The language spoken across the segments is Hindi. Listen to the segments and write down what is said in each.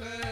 Walker.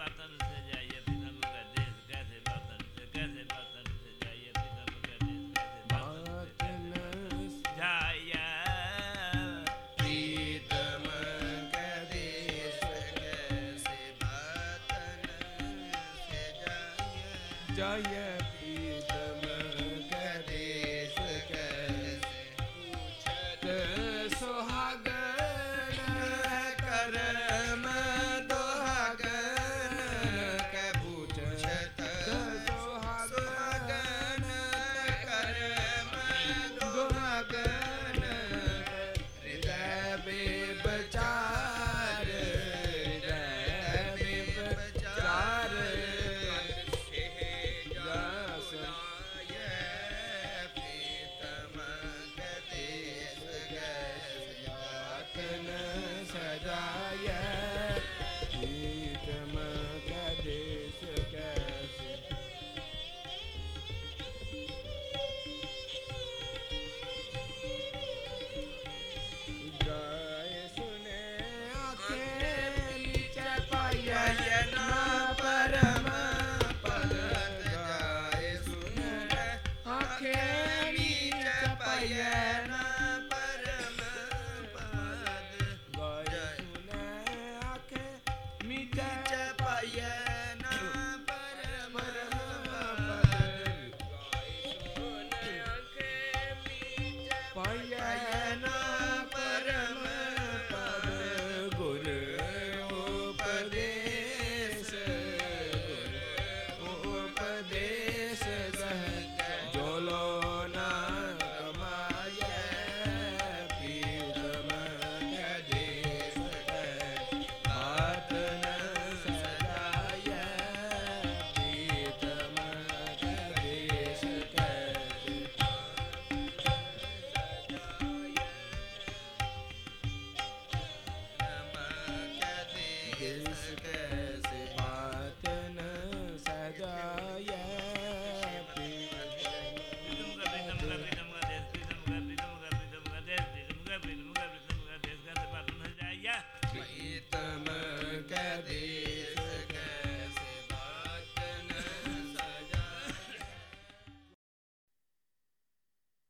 बर्तन से जाइए का देश कैसे बर्तन से कैसे बर्तन से जाइए पितामह का देश कैसे बर्तन से जाइए। जाइए पीतम